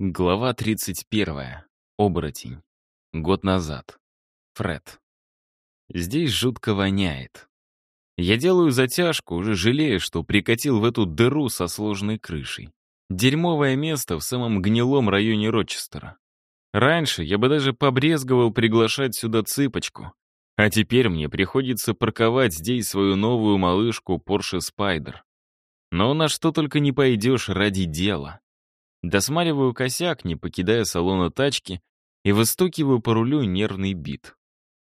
Глава 31. Оборотень. Год назад. Фред. Здесь жутко воняет. Я делаю затяжку, уже жалея, что прикатил в эту дыру со сложной крышей. Дерьмовое место в самом гнилом районе Рочестера. Раньше я бы даже побрезговал приглашать сюда цыпочку, а теперь мне приходится парковать здесь свою новую малышку Porsche Spider. Но на что только не пойдешь ради дела. Досматриваю косяк, не покидая салона тачки, и выстукиваю по рулю нервный бит.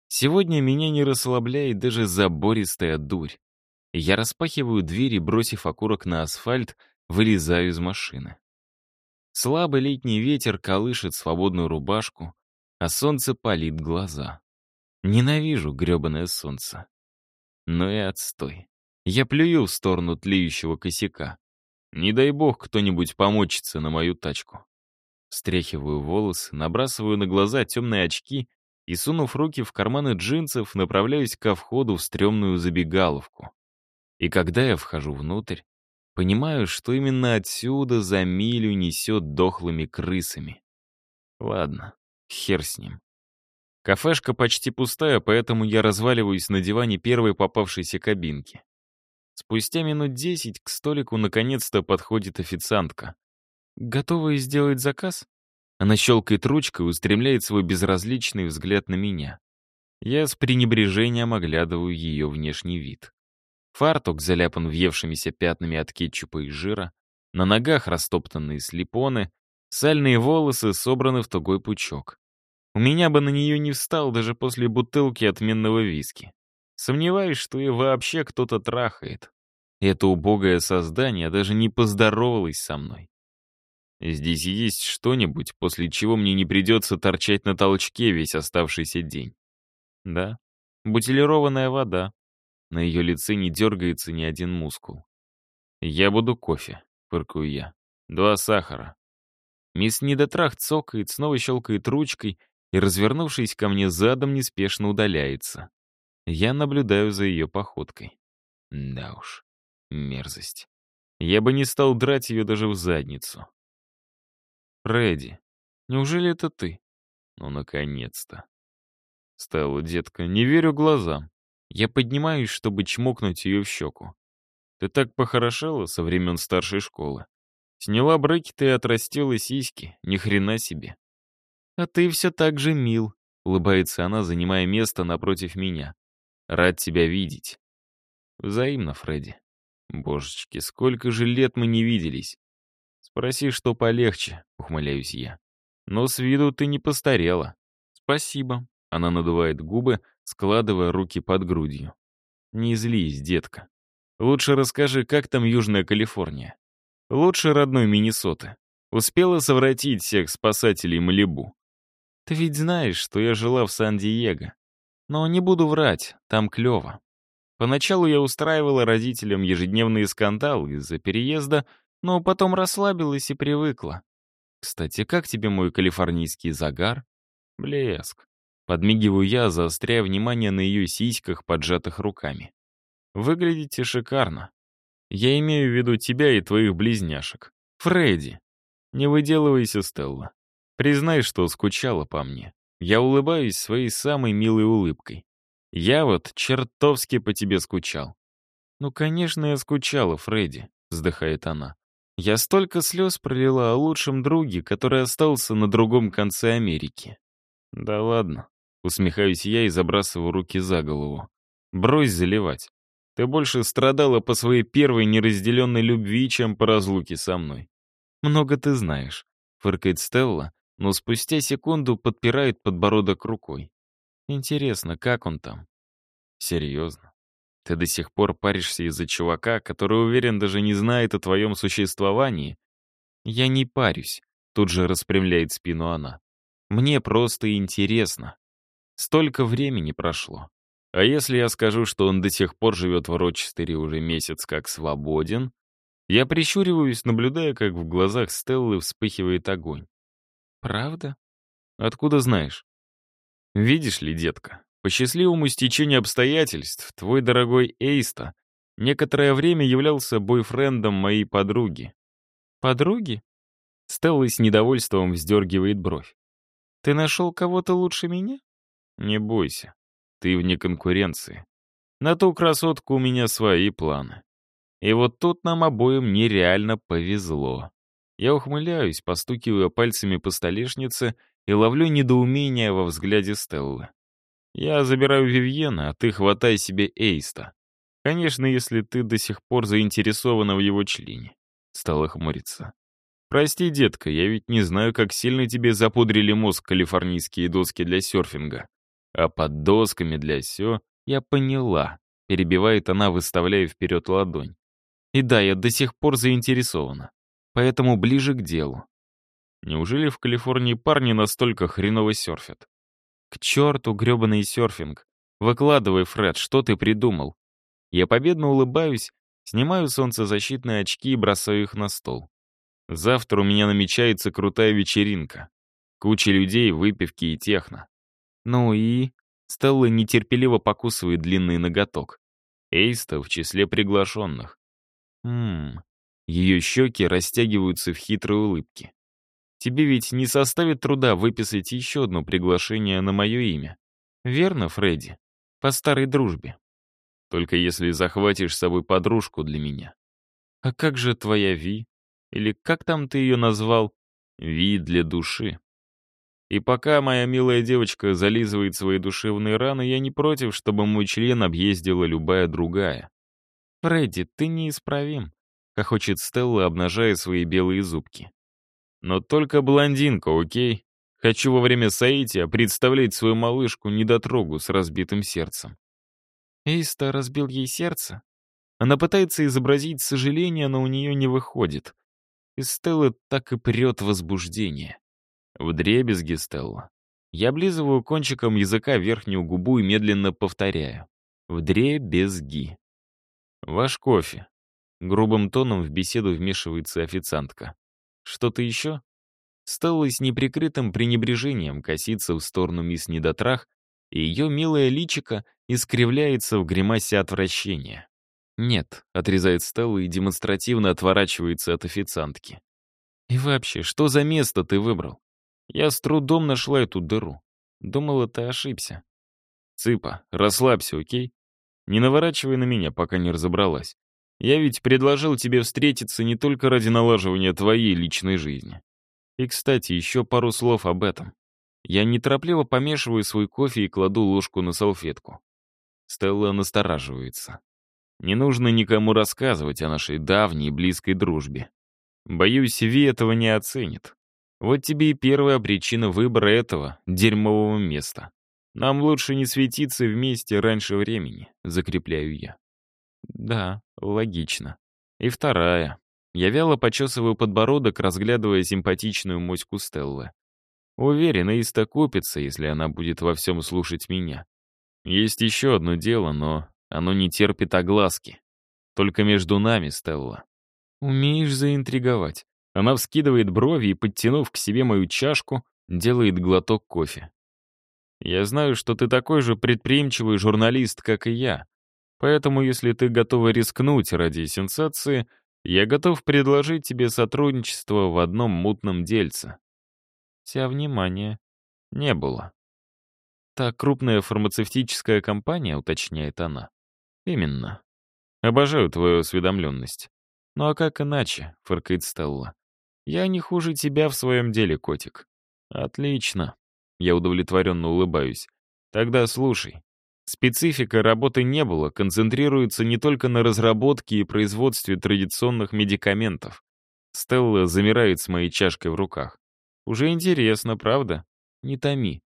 Сегодня меня не расслабляет даже забористая дурь. Я распахиваю дверь и, бросив окурок на асфальт, вылезаю из машины. Слабый летний ветер колышет свободную рубашку, а солнце палит глаза. Ненавижу грёбаное солнце. Но и отстой. Я плюю в сторону тлеющего косяка. Не дай бог кто-нибудь помочится на мою тачку. Стряхиваю волосы, набрасываю на глаза темные очки и, сунув руки в карманы джинсов, направляюсь ко входу в стрёмную забегаловку. И когда я вхожу внутрь, понимаю, что именно отсюда за милю несет дохлыми крысами. Ладно, хер с ним. Кафешка почти пустая, поэтому я разваливаюсь на диване первой попавшейся кабинки. Спустя минут десять к столику наконец-то подходит официантка. «Готовы сделать заказ?» Она щелкает ручкой и устремляет свой безразличный взгляд на меня. Я с пренебрежением оглядываю ее внешний вид. Фартук заляпан въевшимися пятнами от кетчупа и жира, на ногах растоптанные слепоны, сальные волосы собраны в тугой пучок. У меня бы на нее не встал даже после бутылки отменного виски. Сомневаюсь, что ее вообще кто-то трахает. Это убогое создание даже не поздоровалось со мной. Здесь есть что-нибудь, после чего мне не придется торчать на толчке весь оставшийся день. Да, бутилированная вода. На ее лице не дергается ни один мускул. «Я буду кофе», — фыркаю я. «Два сахара». Мисс Недотрах цокает, снова щелкает ручкой и, развернувшись ко мне задом, неспешно удаляется. Я наблюдаю за ее походкой. Да уж, мерзость. Я бы не стал драть ее даже в задницу. Фредди, неужели это ты? Ну, наконец-то. Стелла, детка, не верю глазам. Я поднимаюсь, чтобы чмокнуть ее в щеку. Ты так похорошела со времен старшей школы. Сняла брекеты и отрастила сиськи, ни хрена себе. А ты все так же мил, улыбается она, занимая место напротив меня. Рад тебя видеть. Взаимно, Фредди. Божечки, сколько же лет мы не виделись. Спроси, что полегче, ухмыляюсь я. Но с виду ты не постарела. Спасибо. Она надувает губы, складывая руки под грудью. Не злись, детка. Лучше расскажи, как там Южная Калифорния. Лучше родной Миннесоты. Успела совратить всех спасателей Малибу. Ты ведь знаешь, что я жила в Сан-Диего. Но не буду врать, там клево. Поначалу я устраивала родителям ежедневные скандалы из-за переезда, но потом расслабилась и привыкла. Кстати, как тебе мой калифорнийский загар? Блеск. Подмигиваю я, заостряя внимание на ее сиськах, поджатых руками. Выглядите шикарно. Я имею в виду тебя и твоих близняшек. Фредди. Не выделывайся, Стелла. Признай, что скучала по мне. Я улыбаюсь своей самой милой улыбкой. Я вот чертовски по тебе скучал. Ну, конечно, я скучала, Фредди, вздыхает она. Я столько слез пролила о лучшем друге, который остался на другом конце Америки. Да ладно, усмехаюсь я и забрасываю руки за голову. Брось заливать. Ты больше страдала по своей первой неразделенной любви, чем по разлуке со мной. Много ты знаешь, фыркает Стелла, но спустя секунду подпирает подбородок рукой. Интересно, как он там? Серьезно? Ты до сих пор паришься из-за чувака, который, уверен, даже не знает о твоем существовании? Я не парюсь, тут же распрямляет спину она. Мне просто интересно. Столько времени прошло. А если я скажу, что он до сих пор живет в Рочестере уже месяц как свободен, я прищуриваюсь, наблюдая, как в глазах Стеллы вспыхивает огонь. «Правда? Откуда знаешь?» «Видишь ли, детка, по счастливому стечению обстоятельств твой дорогой Эйста некоторое время являлся бойфрендом моей подруги». «Подруги?» Стелла с недовольством вздергивает бровь. «Ты нашел кого-то лучше меня?» «Не бойся, ты вне конкуренции. На ту красотку у меня свои планы. И вот тут нам обоим нереально повезло. Я ухмыляюсь, постукиваю пальцами по столешнице и ловлю недоумение во взгляде Стеллы. Я забираю Вивьена, а ты хватай себе Эйста. Конечно, если ты до сих пор заинтересована в его члене. Стала хмуриться. Прости, детка, я ведь не знаю, как сильно тебе запудрили мозг калифорнийские доски для серфинга. А под досками для сё я поняла, перебивает она, выставляя вперед ладонь. И да, я до сих пор заинтересована. Поэтому ближе к делу. Неужели в Калифорнии парни настолько хреново серфят? К черту гребаный серфинг. Выкладывай, Фред, что ты придумал? Я победно улыбаюсь, снимаю солнцезащитные очки и бросаю их на стол. Завтра у меня намечается крутая вечеринка. Куча людей, выпивки и техно. Ну и... Стелла нетерпеливо покусывает длинный ноготок. Эйста в числе приглашенных. Ммм, ее щеки растягиваются в хитрой улыбке. Тебе ведь не составит труда выписать еще одно приглашение на мое имя. Верно, Фредди? По старой дружбе. Только если захватишь с собой подружку для меня. А как же твоя Ви? Или как там ты ее назвал? Ви для души. И пока моя милая девочка зализывает свои душевные раны, я не против, чтобы мой член объездила любая другая. «Фредди, ты неисправим», — хохочет Стелла, обнажая свои белые зубки. «Но только блондинка, окей? Хочу во время соития представлять свою малышку недотрогу с разбитым сердцем». Эйста разбил ей сердце. Она пытается изобразить сожаление, но у нее не выходит. И Стеллы так и прет возбуждение. В дребезги, Стелла. Я облизываю кончиком языка верхнюю губу и медленно повторяю. В дребезги. Ваш кофе. Грубым тоном в беседу вмешивается официантка. Что-то еще? Стелла с неприкрытым пренебрежением косится в сторону мисс Недотрах, и ее милое личико искривляется в гримасе отвращения. «Нет», — отрезает Стелла и демонстративно отворачивается от официантки. «И вообще, что за место ты выбрал? Я с трудом нашла эту дыру. Думала, ты ошибся. Цыпа, расслабься, окей? Не наворачивай на меня, пока не разобралась. Я ведь предложил тебе встретиться не только ради налаживания твоей личной жизни. И, кстати, еще пару слов об этом. Я неторопливо помешиваю свой кофе и кладу ложку на салфетку. Стелла настораживается. Не нужно никому рассказывать о нашей давней близкой дружбе. Боюсь, Ви этого не оценит. Вот тебе и первая причина выбора этого дерьмового места. Нам лучше не светиться вместе раньше времени, закрепляю я. Да, логично. И вторая. Я вяло почесываю подбородок, разглядывая симпатичную моську Стеллы. Уверен, Иста купится, если она будет во всем слушать меня. Есть еще одно дело, но оно не терпит огласки. Только между нами, Стелла. Умеешь заинтриговать. Она вскидывает брови и, подтянув к себе мою чашку, делает глоток кофе. «Я знаю, что ты такой же предприимчивый журналист, как и я. Поэтому, если ты готова рискнуть ради сенсации, я готов предложить тебе сотрудничество в одном мутном дельце». Вся внимание не было. «Та крупная фармацевтическая компания», — уточняет она. «Именно. Обожаю твою осведомленность. Ну а как иначе?» — фыркает Стелла. Я не хуже тебя в своем деле, котик. Отлично. Я удовлетворенно улыбаюсь. Тогда слушай. Специфика работы не было, концентрируется не только на разработке и производстве традиционных медикаментов. Стелла замирает с моей чашкой в руках. Уже интересно, правда? Не томи.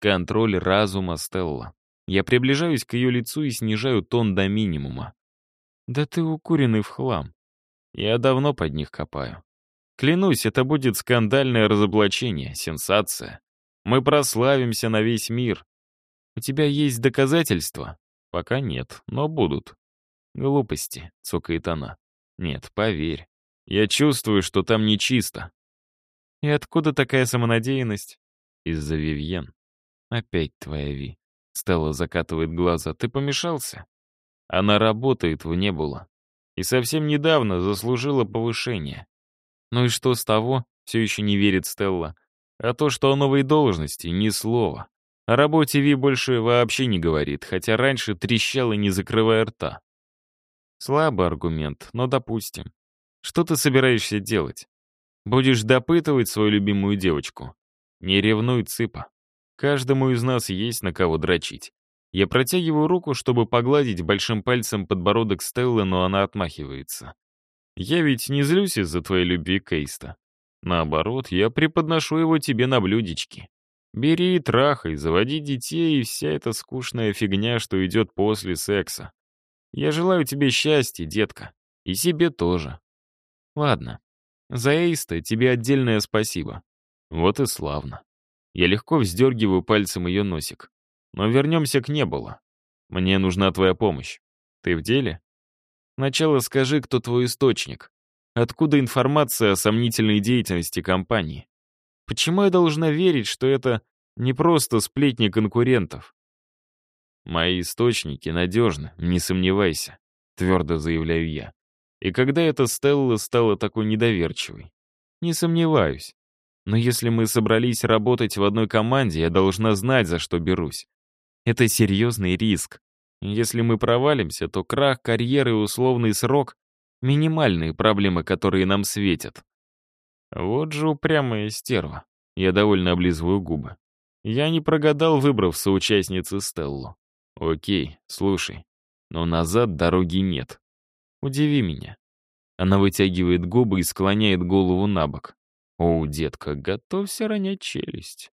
Контроль разума Стелла. Я приближаюсь к ее лицу и снижаю тон до минимума. Да ты укуренный в хлам. Я давно под них копаю. Клянусь, это будет скандальное разоблачение, сенсация. Мы прославимся на весь мир. У тебя есть доказательства? Пока нет, но будут. Глупости, цокает она. Нет, поверь. Я чувствую, что там нечисто. И откуда такая самонадеянность? Из-за Вивьен. Опять твоя Ви. Стелла закатывает глаза. Ты помешался? Она работает в Небула. И совсем недавно заслужила повышение. Ну и что с того? все еще не верит Стелла. А то, что о новой должности, ни слова. О работе Ви больше вообще не говорит, хотя раньше трещала, не закрывая рта. Слабый аргумент, но допустим. Что ты собираешься делать? Будешь допытывать свою любимую девочку? Не ревнуй, цыпа. Каждому из нас есть на кого дрочить. Я протягиваю руку, чтобы погладить большим пальцем подбородок Стеллы, но она отмахивается. Я ведь не злюсь из-за твоей любви Кейста. Наоборот, я преподношу его тебе на блюдечке. Бери и трахай, заводи детей и вся эта скучная фигня, что идет после секса. Я желаю тебе счастья, детка. И себе тоже. Ладно. За Эйста тебе отдельное спасибо. Вот и славно. Я легко вздергиваю пальцем ее носик. Но вернемся к не было. Мне нужна твоя помощь. Ты в деле? Сначала скажи, кто твой источник. Откуда информация о сомнительной деятельности компании? Почему я должна верить, что это не просто сплетни конкурентов? Мои источники надежны, не сомневайся, твердо заявляю я. И когда эта Стелла стала такой недоверчивой? Не сомневаюсь. Но если мы собрались работать в одной команде, я должна знать, за что берусь. Это серьезный риск. Если мы провалимся, то крах карьеры и условный срок — минимальные проблемы, которые нам светят. Вот же упрямая стерва. Я довольно облизываю губы. Я не прогадал, выбрав соучастницы Стеллу. Окей, слушай, но назад дороги нет. Удиви меня. Она вытягивает губы и склоняет голову на бок. О, детка, готовься ронять челюсть.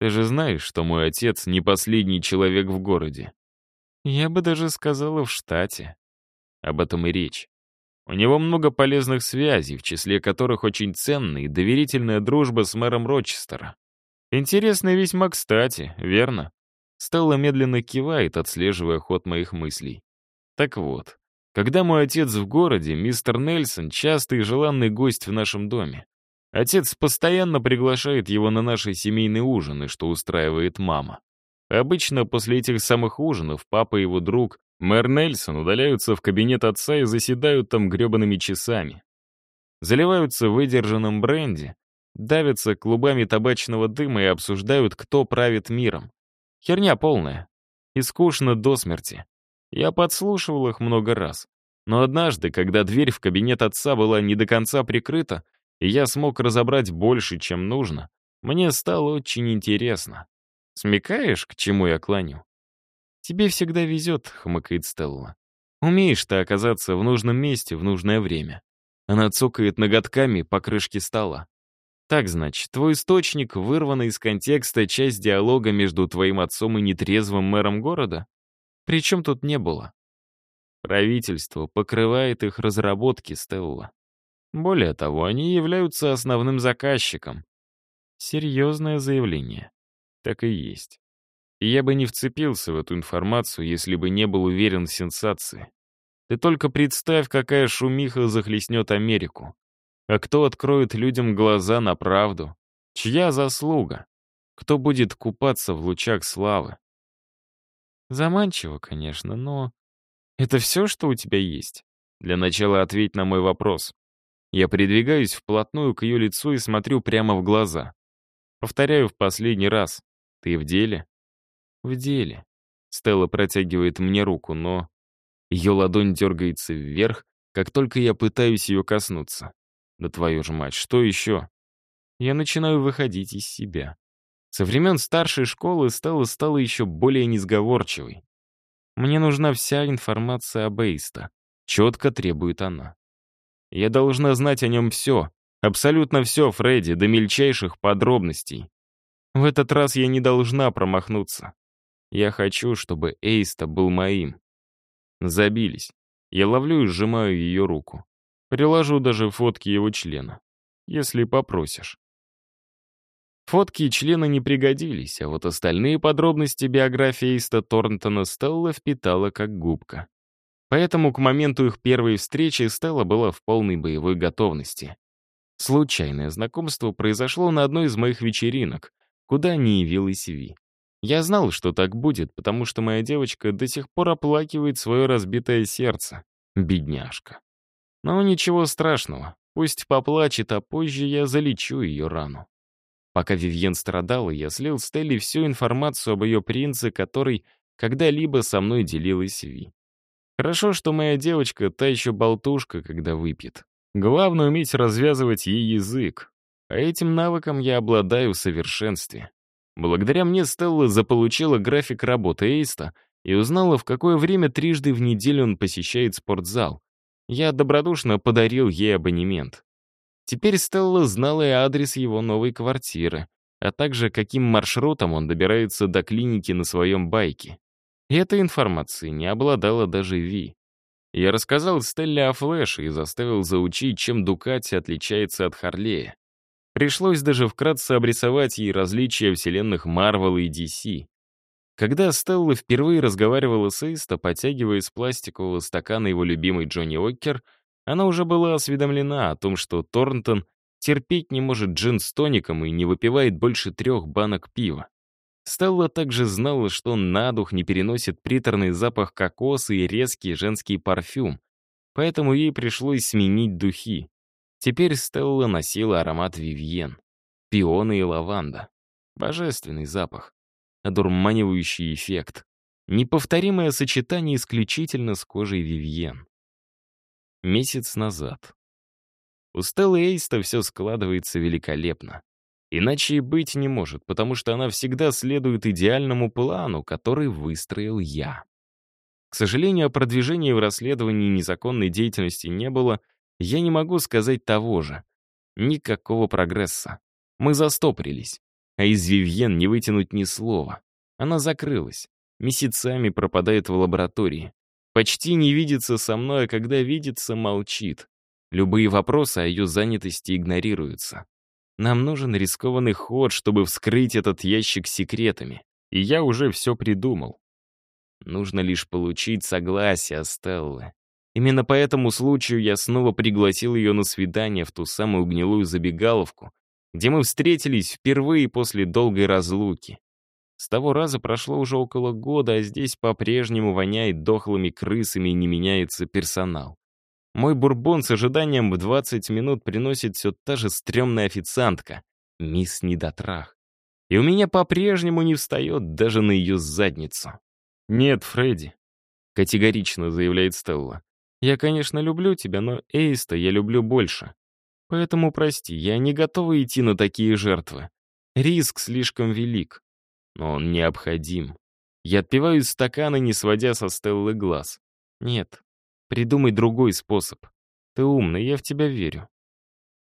Ты же знаешь, что мой отец не последний человек в городе. Я бы даже сказала, в штате. Об этом и речь. У него много полезных связей, в числе которых очень ценная и доверительная дружба с мэром Рочестера. Интересно весьма кстати, верно? Стелла медленно кивает, отслеживая ход моих мыслей. Так вот, когда мой отец в городе, мистер Нельсон — частый и желанный гость в нашем доме. Отец постоянно приглашает его на наши семейные ужины, что устраивает мама. Обычно после этих самых ужинов папа и его друг, мэр Нельсон, удаляются в кабинет отца и заседают там гребаными часами. Заливаются выдержанным бренди, давятся клубами табачного дыма и обсуждают, кто правит миром. Херня полная. И скучно до смерти. Я подслушивал их много раз. Но однажды, когда дверь в кабинет отца была не до конца прикрыта, и я смог разобрать больше, чем нужно, мне стало очень интересно. Смекаешь, к чему я клоню? «Тебе всегда везет», — хмыкает Стелла. «Умеешь ты оказаться в нужном месте в нужное время». Она цокает ноготками по крышке стола. «Так, значит, твой источник вырвана из контекста часть диалога между твоим отцом и нетрезвым мэром города? Причем тут не было?» Правительство покрывает их разработки, Стелла. Более того, они являются основным заказчиком. Серьезное заявление. Так и есть. И я бы не вцепился в эту информацию, если бы не был уверен в сенсации. Ты только представь, какая шумиха захлестнет Америку. А кто откроет людям глаза на правду? Чья заслуга? Кто будет купаться в лучах славы? Заманчиво, конечно, но... Это все, что у тебя есть? Для начала ответь на мой вопрос. Я придвигаюсь вплотную к ее лицу и смотрю прямо в глаза. Повторяю в последний раз. Ты в деле? В деле. Стелла протягивает мне руку, но... Ее ладонь дергается вверх, как только я пытаюсь ее коснуться. Да твою же мать, что еще? Я начинаю выходить из себя. Со времен старшей школы Стелла стала еще более несговорчивой. Мне нужна вся информация об Эйста. Четко требует она. Я должна знать о нем все. Абсолютно все, Фредди, до мельчайших подробностей. В этот раз я не должна промахнуться. Я хочу, чтобы Эйста был моим. Забились. Я ловлю и сжимаю ее руку. Приложу даже фотки его члена. Если попросишь. Фотки члена не пригодились, а вот остальные подробности биографии Эйста Торнтона Стелла впитала как губка. Поэтому к моменту их первой встречи Стелла была в полной боевой готовности. Случайное знакомство произошло на одной из моих вечеринок, куда не явилась Ви. Я знал, что так будет, потому что моя девочка до сих пор оплакивает свое разбитое сердце. Бедняжка. Но ничего страшного, пусть поплачет, а позже я залечу ее рану. Пока Вивьен страдала, я слил Стелле всю информацию об ее принце, который когда-либо со мной делилась Ви. Хорошо, что моя девочка та еще болтушка, когда выпьет. Главное — уметь развязывать ей язык. А этим навыком я обладаю в совершенстве. Благодаря мне Стелла заполучила график работы Эйста и узнала, в какое время трижды в неделю он посещает спортзал. Я добродушно подарил ей абонемент. Теперь Стелла знала и адрес его новой квартиры, а также каким маршрутом он добирается до клиники на своем байке. И этой информацией не обладала даже Ви. Я рассказал Стелле о Флэше и заставил заучить, чем Дукати отличается от Харлея. Пришлось даже вкратце обрисовать ей различия вселенных Марвел и DC. Когда Стелла впервые разговаривала с Эйста, потягивая из пластикового стакана его любимый Джонни Оккер, она уже была осведомлена о том, что Торнтон терпеть не может джин с тоником и не выпивает больше трех банок пива. Стелла также знала, что он на дух не переносит приторный запах кокоса и резкий женский парфюм, поэтому ей пришлось сменить духи. Теперь Стелла носила аромат Вивьен. Пионы и лаванда. Божественный запах. Одурманивающий эффект. Неповторимое сочетание исключительно с кожей Вивьен. Месяц назад. У Стеллы Эйста все складывается великолепно. Иначе и быть не может, потому что она всегда следует идеальному плану, который выстроил я. К сожалению, о продвижении в расследовании незаконной деятельности не было, я не могу сказать того же. Никакого прогресса. Мы застопорились. А из Вивьен не вытянуть ни слова. Она закрылась. Месяцами пропадает в лаборатории. Почти не видится со мной, а когда видится, молчит. Любые вопросы о ее занятости игнорируются. Нам нужен рискованный ход, чтобы вскрыть этот ящик секретами. И я уже все придумал. Нужно лишь получить согласие Стеллы. Именно по этому случаю я снова пригласил ее на свидание в ту самую гнилую забегаловку, где мы встретились впервые после долгой разлуки. С того раза прошло уже около года, а здесь по-прежнему воняет дохлыми крысами и не меняется персонал. Мой бурбон с ожиданием в 20 минут приносит все та же стрёмная официантка, мисс Недотрах. И у меня по-прежнему не встает даже на ее задницу. «Нет, Фредди», — категорично заявляет Стелла. Я, конечно, люблю тебя, но Эйста я люблю больше. Поэтому прости, я не готова идти на такие жертвы. Риск слишком велик. Но он необходим. Я отпиваю из стакана, не сводя со Стеллы глаз. Нет, придумай другой способ. Ты умный, я в тебя верю.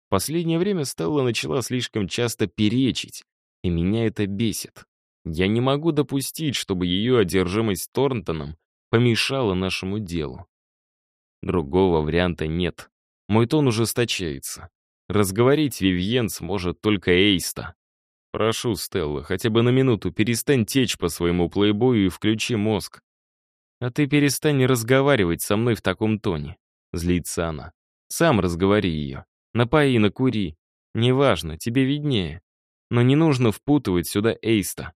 В последнее время Стелла начала слишком часто перечить, и меня это бесит. Я не могу допустить, чтобы ее одержимость Торнтоном помешала нашему делу. Другого варианта нет. Мой тон ужесточается. Разговорить Вивьен сможет только Эйста. Прошу, Стелла, хотя бы на минуту перестань течь по своему плейбою и включи мозг. А ты перестань разговаривать со мной в таком тоне. Злится она. Сам разговори ее. Напои, накури. Неважно, тебе виднее. Но не нужно впутывать сюда Эйста.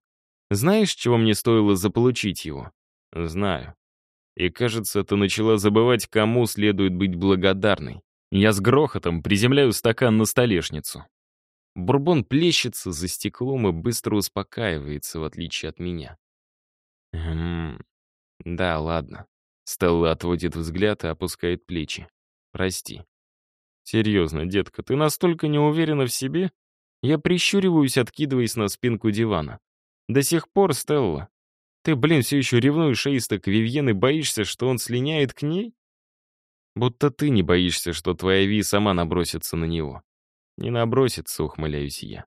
Знаешь, чего мне стоило заполучить его? Знаю. И, кажется, ты начала забывать, кому следует быть благодарной. Я с грохотом приземляю стакан на столешницу. Бурбон плещется за стеклом и быстро успокаивается, в отличие от меня. Эм, да, ладно. Стелла отводит взгляд и опускает плечи. Прости. Серьезно, детка, ты настолько не уверена в себе? Я прищуриваюсь, откидываясь на спинку дивана. До сих пор, Стелла, ты, блин, все еще ревнуешь Эйста к Вивьен и боишься, что он слиняет к ней? Будто ты не боишься, что твоя Ви сама набросится на него. Не набросится, ухмыляюсь я.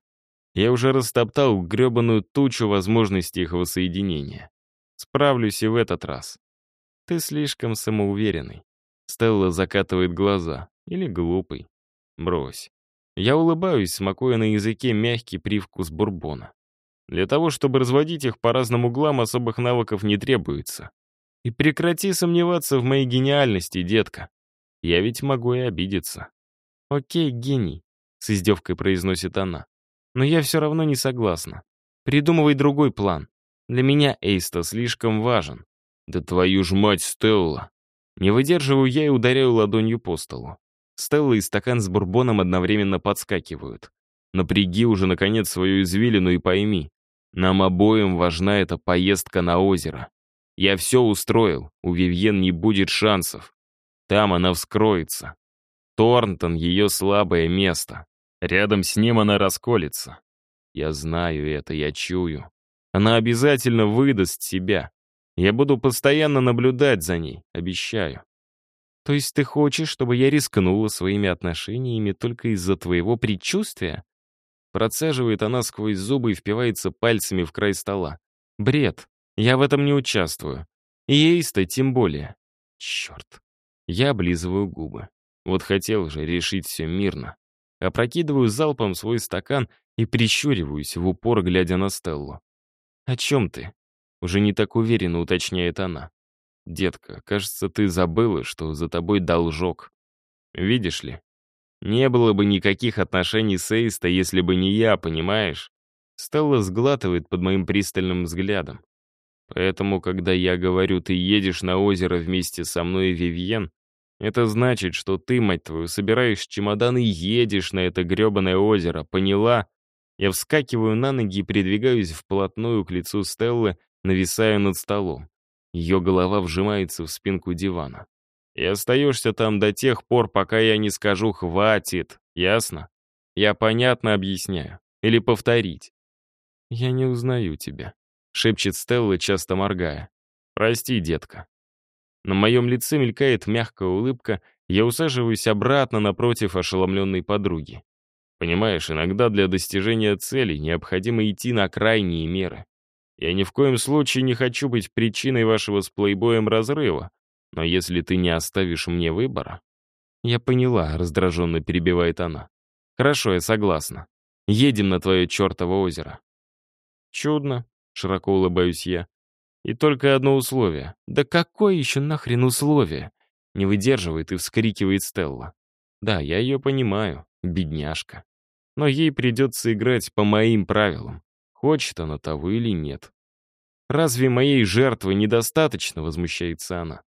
Я уже растоптал гребаную тучу возможностей их воссоединения. Справлюсь и в этот раз. Ты слишком самоуверенный. Стелла закатывает глаза. Или глупый. Брось. Я улыбаюсь, смакуя на языке мягкий привкус бурбона. Для того, чтобы разводить их по разным углам, особых навыков не требуется. И прекрати сомневаться в моей гениальности, детка. Я ведь могу и обидеться. Окей, гений, с издевкой произносит она. Но я все равно не согласна. Придумывай другой план. Для меня Эйста слишком важен. Да твою ж мать, Стелла. Не выдерживаю я и ударяю ладонью по столу. Стелла и стакан с бурбоном одновременно подскакивают. Напряги уже, наконец, свою извилину и пойми. Нам обоим важна эта поездка на озеро. Я все устроил, у Вивьен не будет шансов. Там она вскроется. Торнтон — ее слабое место. Рядом с ним она расколется. Я знаю это, я чую. Она обязательно выдаст себя. Я буду постоянно наблюдать за ней, обещаю. То есть ты хочешь, чтобы я рискнула своими отношениями только из-за твоего предчувствия? Процеживает она сквозь зубы и впивается пальцами в край стола. Бред. Я в этом не участвую. И ейста тем более. Черт. Я облизываю губы. Вот хотел же решить все мирно. Опрокидываю залпом свой стакан и прищуриваюсь в упор, глядя на Стеллу. «О чем ты?» Уже не так уверенно уточняет она. «Детка, кажется, ты забыла, что за тобой должок. Видишь ли, не было бы никаких отношений с Эйста, если бы не я, понимаешь?» Стелла сглатывает под моим пристальным взглядом. Поэтому, когда я говорю, ты едешь на озеро вместе со мной и Вивьен, это значит, что ты, мать твою, собираешь чемодан и едешь на это гребаное озеро, поняла? Я вскакиваю на ноги и придвигаюсь вплотную к лицу Стеллы, нависая над столом. Ее голова вжимается в спинку дивана. И остаешься там до тех пор, пока я не скажу «хватит», ясно? Я понятно объясняю. Или повторить. «Я не узнаю тебя», — шепчет Стелла, часто моргая. «Прости, детка». На моем лице мелькает мягкая улыбка, я усаживаюсь обратно напротив ошеломленной подруги. Понимаешь, иногда для достижения целей необходимо идти на крайние меры. Я ни в коем случае не хочу быть причиной вашего с плейбоем разрыва, но если ты не оставишь мне выбора... Я поняла, раздраженно перебивает она. Хорошо, я согласна. Едем на твое чертово озеро. Чудно, широко улыбаюсь я. И только одно условие. Да какое еще нахрен условие? Не выдерживает и вскрикивает Стелла. Да, я ее понимаю, бедняжка. Но ей придется играть по моим правилам. Хочет она того или нет. «Разве моей жертвы недостаточно?» — возмущается она.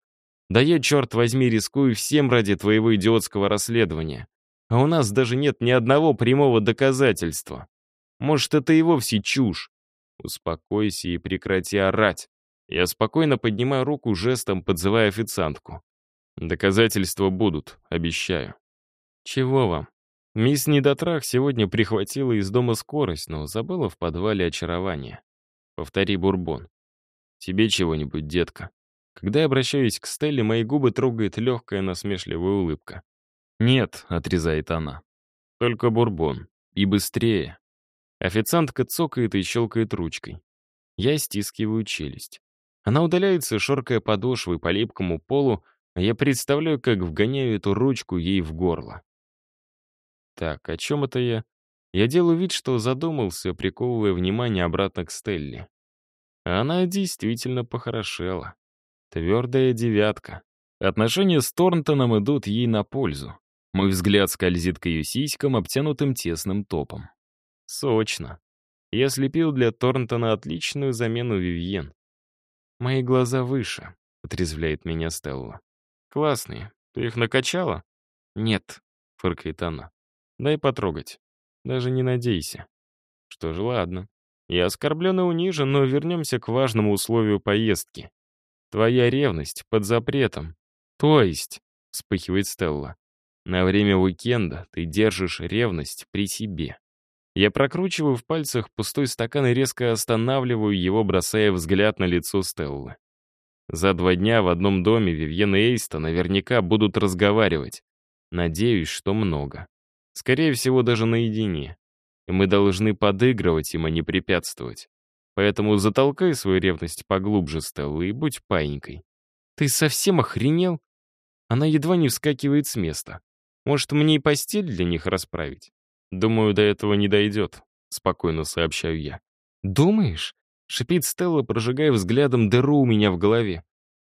«Да я, черт возьми, рискую всем ради твоего идиотского расследования. А у нас даже нет ни одного прямого доказательства. Может, это и вовсе чушь. Успокойся и прекрати орать. Я спокойно поднимаю руку жестом, подзывая официантку. Доказательства будут, обещаю. Чего вам? Мисс Недотрах сегодня прихватила из дома скорость, но забыла в подвале очарование. Повтори бурбон. Тебе чего-нибудь, детка. Когда я обращаюсь к Стелле, мои губы трогает легкая насмешливая улыбка. «Нет», — отрезает она. «Только бурбон. И быстрее». Официантка цокает и щелкает ручкой. Я стискиваю челюсть. Она удаляется, шоркая подошвой по липкому полу, а я представляю, как вгоняю эту ручку ей в горло. Так, о чем это я? Я делаю вид, что задумался, приковывая внимание обратно к Стелле. Она действительно похорошела. Твердая девятка. Отношения с Торнтоном идут ей на пользу. Мой взгляд скользит к ее сиськам, обтянутым тесным топом. Сочно. Я слепил для Торнтона отличную замену Вивьен. «Мои глаза выше», — отрезвляет меня Стелла. «Классные. Ты их накачала?» «Нет», — фыркает она. Дай потрогать. Даже не надейся. Что ж, ладно. Я оскорблен и унижен, но вернемся к важному условию поездки. Твоя ревность под запретом. То есть, вспыхивает Стелла, на время уикенда ты держишь ревность при себе. Я прокручиваю в пальцах пустой стакан и резко останавливаю его, бросая взгляд на лицо Стеллы. За два дня в одном доме Вивьен и Эйста наверняка будут разговаривать. Надеюсь, что много. Скорее всего, даже наедине. И мы должны подыгрывать им, а не препятствовать. Поэтому затолкай свою ревность поглубже, Стелла, и будь паинькой. Ты совсем охренел? Она едва не вскакивает с места. Может, мне и постель для них расправить? Думаю, до этого не дойдет, спокойно сообщаю я. Думаешь? Шипит Стелла, прожигая взглядом дыру у меня в голове.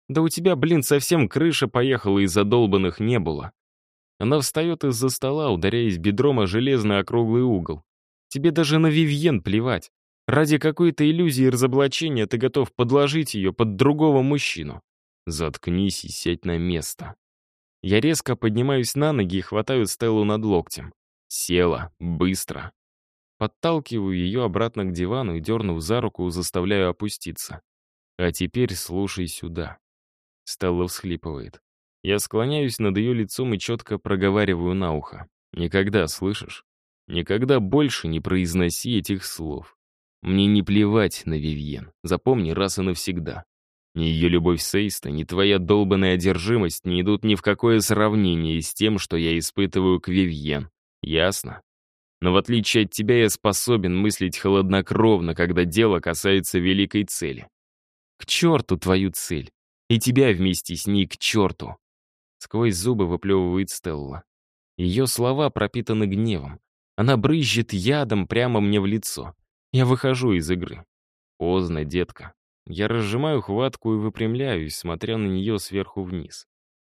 Да у тебя, блин, совсем крыша поехала из-за долбанных не было. Она встает из-за стола, ударяясь бедром о железный округлый угол. Тебе даже на Вивьен плевать. Ради какой-то иллюзии разоблачения ты готов подложить ее под другого мужчину. Заткнись и сядь на место. Я резко поднимаюсь на ноги и хватаю Стеллу над локтем. Села, быстро. Подталкиваю ее обратно к дивану и, дернув за руку, заставляю опуститься. А теперь слушай сюда. Стелла всхлипывает. Я склоняюсь над ее лицом и четко проговариваю на ухо. Никогда, слышишь? Никогда больше не произноси этих слов. Мне не плевать на Вивьен. Запомни раз и навсегда. Ни ее любовь Сейста, ни твоя долбанная одержимость не идут ни в какое сравнение с тем, что я испытываю к Вивьен. Ясно? Но в отличие от тебя я способен мыслить холоднокровно, когда дело касается великой цели. К черту твою цель. И тебя вместе с ней к черту. Сквозь зубы выплевывает Стелла. Ее слова пропитаны гневом. Она брызжет ядом прямо мне в лицо. Я выхожу из игры. Поздно, детка. Я разжимаю хватку и выпрямляюсь, смотря на нее сверху вниз.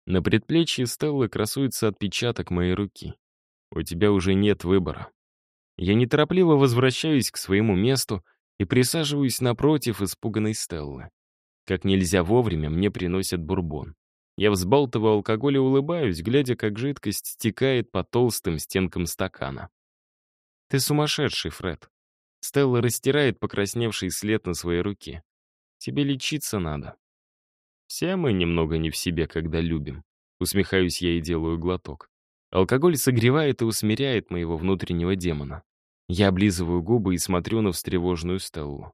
На предплечье Стеллы красуется отпечаток моей руки. У тебя уже нет выбора. Я неторопливо возвращаюсь к своему месту и присаживаюсь напротив испуганной Стеллы. Как нельзя вовремя мне приносят бурбон. Я взбалтываю алкоголь и улыбаюсь, глядя, как жидкость стекает по толстым стенкам стакана. «Ты сумасшедший, Фред». Стелла растирает покрасневший след на своей руке. «Тебе лечиться надо». «Все мы немного не в себе, когда любим». Усмехаюсь я и делаю глоток. Алкоголь согревает и усмиряет моего внутреннего демона. Я облизываю губы и смотрю на встревоженную Стеллу.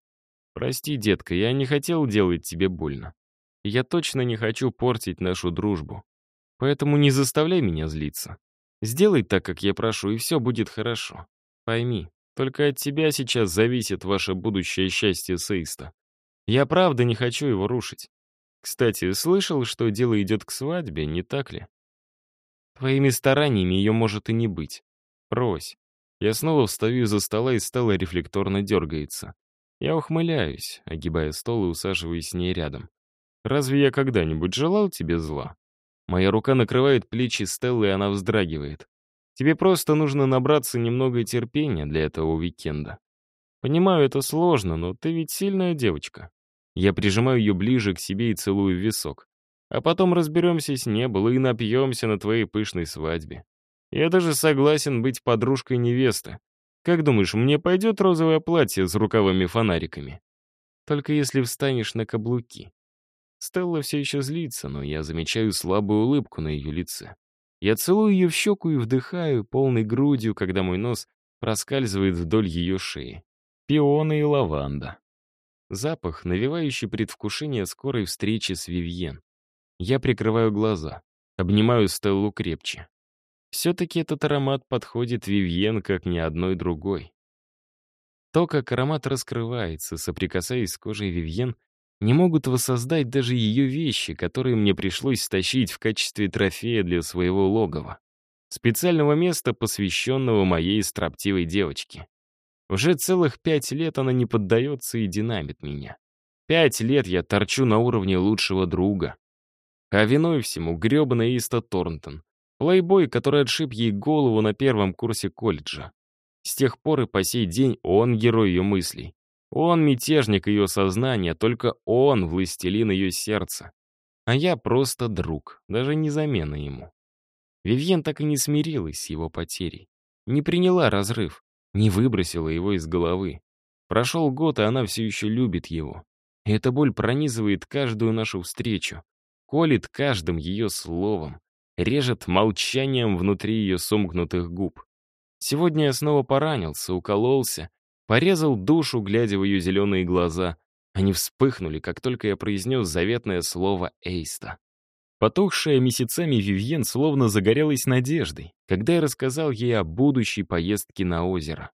«Прости, детка, я не хотел делать тебе больно. Я точно не хочу портить нашу дружбу. Поэтому не заставляй меня злиться. Сделай так, как я прошу, и все будет хорошо. Пойми, только от тебя сейчас зависит ваше будущее счастье Сейста. Я правда не хочу его рушить. Кстати, слышал, что дело идет к свадьбе, не так ли? Твоими стараниями ее может и не быть. Прось. Я снова встаю из-за стола и стала рефлекторно дергается. Я ухмыляюсь, огибая стол и усаживаюсь с ней рядом. «Разве я когда-нибудь желал тебе зла?» Моя рука накрывает плечи Стеллы, и она вздрагивает. «Тебе просто нужно набраться немного терпения для этого уикенда. Понимаю, это сложно, но ты ведь сильная девочка». Я прижимаю ее ближе к себе и целую в висок. А потом разберемся с небыло и напьемся на твоей пышной свадьбе. Я даже согласен быть подружкой невесты. Как думаешь, мне пойдет розовое платье с рукавами-фонариками? Только если встанешь на каблуки. Стелла все еще злится, но я замечаю слабую улыбку на ее лице. Я целую ее в щеку и вдыхаю полной грудью, когда мой нос проскальзывает вдоль ее шеи. Пионы и лаванда. Запах, навевающий предвкушение скорой встречи с Вивьен. Я прикрываю глаза, обнимаю Стеллу крепче. Все-таки этот аромат подходит Вивьен как ни одной другой. То, как аромат раскрывается, соприкасаясь с кожей Вивьен, не могут воссоздать даже ее вещи, которые мне пришлось стащить в качестве трофея для своего логова. Специального места, посвященного моей строптивой девочке. Уже целых пять лет она не поддается и динамит меня. Пять лет я торчу на уровне лучшего друга, а виной всему грёбаная Иста Торнтон. Плейбой, который отшиб ей голову на первом курсе колледжа. С тех пор и по сей день он герой ее мыслей. Он мятежник ее сознания, только он властелин ее сердца. А я просто друг, даже не замена ему. Вивьен так и не смирилась с его потерей. Не приняла разрыв, не выбросила его из головы. Прошел год, и она все еще любит его. И эта боль пронизывает каждую нашу встречу, колет каждым ее словом, режет молчанием внутри ее сомкнутых губ. Сегодня я снова поранился, укололся, порезал душу, глядя в ее зеленые глаза. Они вспыхнули, как только я произнес заветное слово «Эйста». Потухшая месяцами Вивьен словно загорелась надеждой, когда я рассказал ей о будущей поездке на озеро.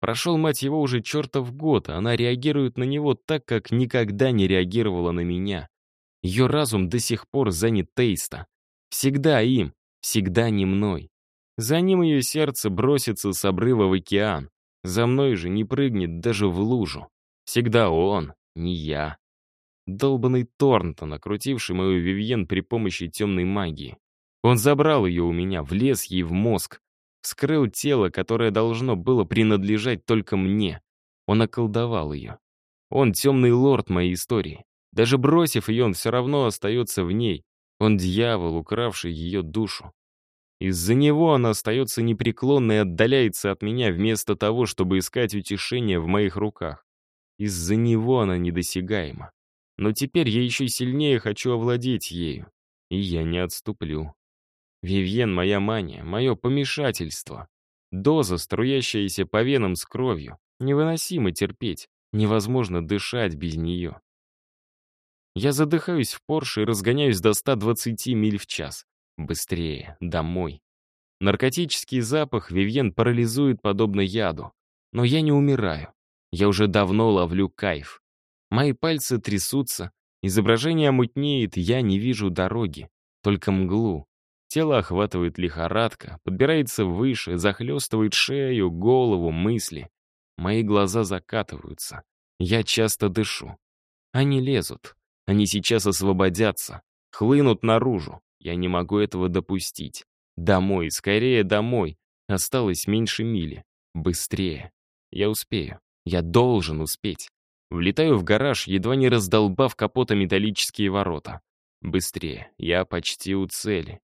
Прошел, мать его, уже чертов год, а она реагирует на него так, как никогда не реагировала на меня. Ее разум до сих пор занят Тейста. Всегда им, всегда не мной. За ним ее сердце бросится с обрыва в океан. За мной же не прыгнет даже в лужу. Всегда он, не я. Долбанный Торнтон, окрутивший мою Вивьен при помощи темной магии. Он забрал ее у меня, влез ей в мозг, вскрыл тело, которое должно было принадлежать только мне. Он околдовал ее. Он темный лорд моей истории. Даже бросив ее, он все равно остается в ней. Он дьявол, укравший ее душу. Из-за него она остается непреклонной и отдаляется от меня вместо того, чтобы искать утешение в моих руках. Из-за него она недосягаема. Но теперь я еще сильнее хочу овладеть ею. И я не отступлю. Вивьен — моя мания, мое помешательство. Доза, струящаяся по венам с кровью. Невыносимо терпеть. Невозможно дышать без нее. Я задыхаюсь в Порше и разгоняюсь до 120 миль в час. Быстрее, домой. Наркотический запах Вивьен парализует подобно яду. Но я не умираю. Я уже давно ловлю кайф. Мои пальцы трясутся, изображение мутнеет, я не вижу дороги, только мглу. Тело охватывает лихорадка, подбирается выше, захлестывает шею, голову, мысли. Мои глаза закатываются. Я часто дышу. Они лезут. Они сейчас освободятся, хлынут наружу. Я не могу этого допустить. Домой, скорее домой. Осталось меньше мили. Быстрее. Я успею. Я должен успеть. Влетаю в гараж, едва не раздолбав капота металлические ворота. Быстрее. Я почти у цели.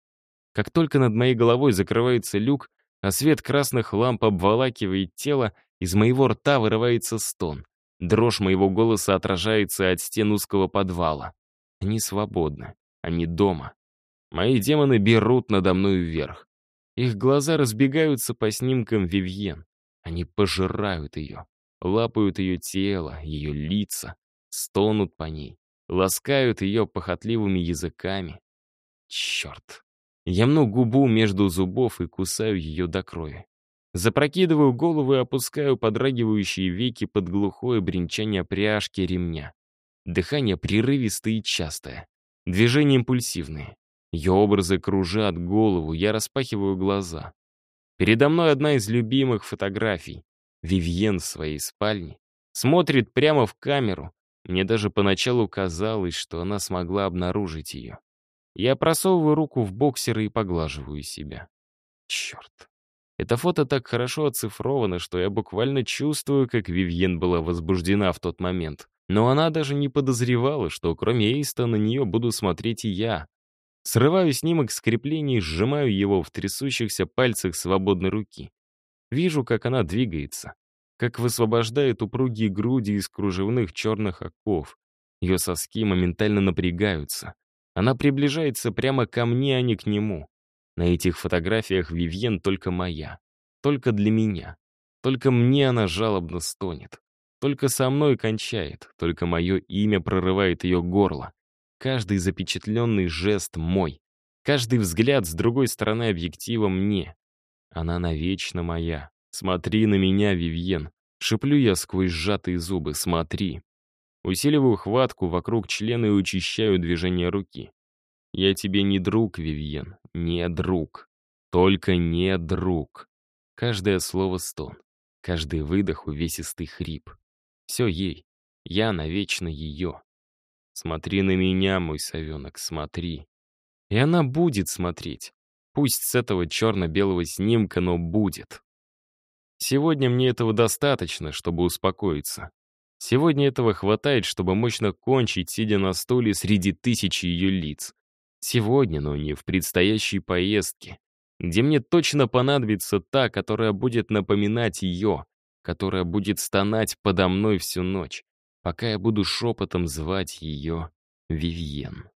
Как только над моей головой закрывается люк, а свет красных ламп обволакивает тело, из моего рта вырывается стон. Дрожь моего голоса отражается от стен узкого подвала. Они свободны. Они дома. Мои демоны берут надо мной вверх. Их глаза разбегаются по снимкам Вивьен. Они пожирают ее, лапают ее тело, ее лица, стонут по ней, ласкают ее похотливыми языками. Черт. Я мну губу между зубов и кусаю ее до крови. Запрокидываю голову и опускаю подрагивающие веки под глухое бренчание пряжки ремня. Дыхание прерывистое и частое. Движения импульсивные. Ее образы кружат голову, я распахиваю глаза. Передо мной одна из любимых фотографий. Вивьен в своей спальне. Смотрит прямо в камеру. Мне даже поначалу казалось, что она смогла обнаружить ее. Я просовываю руку в боксеры и поглаживаю себя. Черт. Это фото так хорошо оцифровано, что я буквально чувствую, как Вивьен была возбуждена в тот момент. Но она даже не подозревала, что кроме Эйста на нее буду смотреть и я. Срываю снимок с креплений, сжимаю его в трясущихся пальцах свободной руки. Вижу, как она двигается, как высвобождает упругие груди из кружевных черных оков. Ее соски моментально напрягаются. Она приближается прямо ко мне, а не к нему. На этих фотографиях Вивьен только моя. Только для меня. Только мне она жалобно стонет. Только со мной кончает. Только мое имя прорывает ее горло. Каждый запечатленный жест мой. Каждый взгляд с другой стороны объектива мне. Она навечно моя. Смотри на меня, Вивьен. Шиплю я сквозь сжатые зубы. Смотри. Усиливаю хватку вокруг члена и учащаю движение руки. Я тебе не друг, Вивьен, не друг. Только не друг. Каждое слово стон. Каждый выдох увесистый хрип. Все ей. Я навечно ее. Смотри на меня, мой совенок, смотри. И она будет смотреть. Пусть с этого черно-белого снимка, но будет. Сегодня мне этого достаточно, чтобы успокоиться. Сегодня этого хватает, чтобы мощно кончить, сидя на стуле среди тысячи ее лиц. Сегодня, но не в предстоящей поездке, где мне точно понадобится та, которая будет напоминать ее, которая будет стонать подо мной всю ночь, пока я буду шепотом звать ее Вивьен.